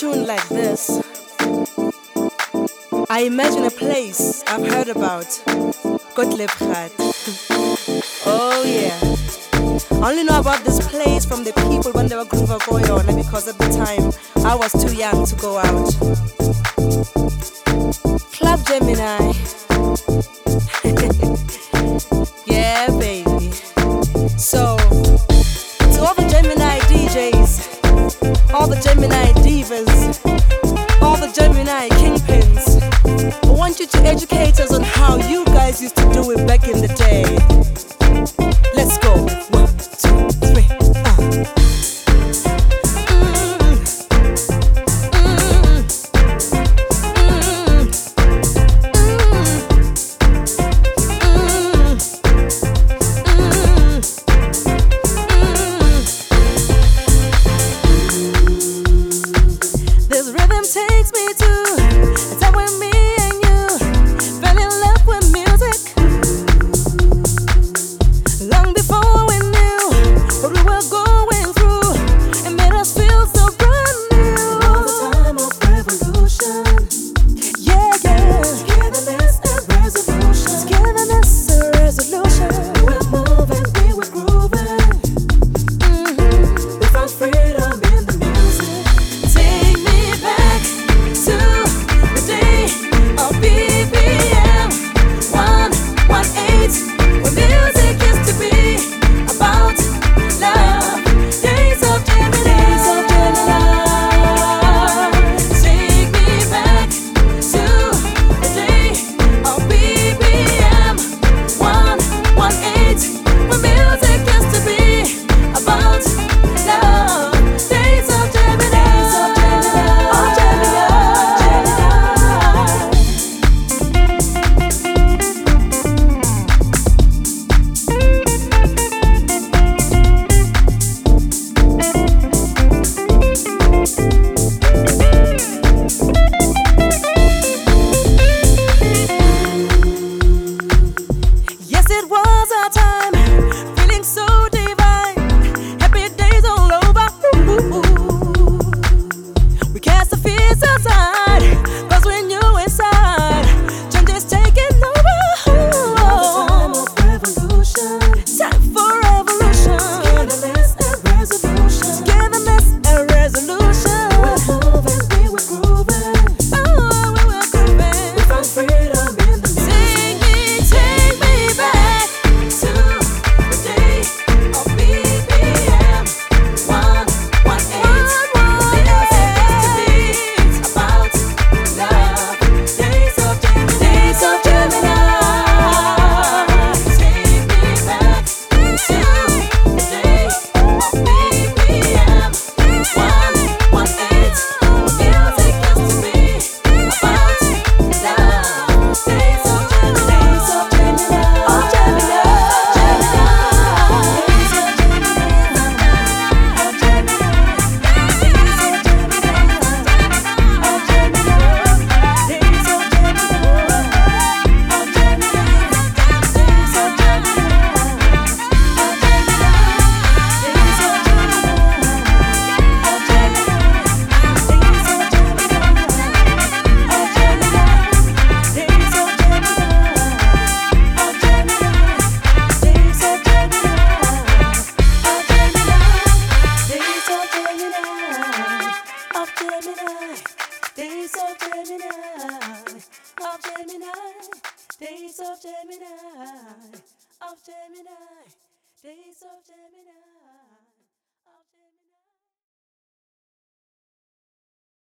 tune like this, I imagine a place I've heard about, Gottlieb oh yeah. I only know about this place from the people when they were groove going on, because at the time I was too young to go out. want you to educate us on how you guys used to do it back in the feeling so divine. Days all over. We cast the fears aside. Gemini, days of Gemini, of Gemini, days of Gemini, of Gemini, days of Gemini.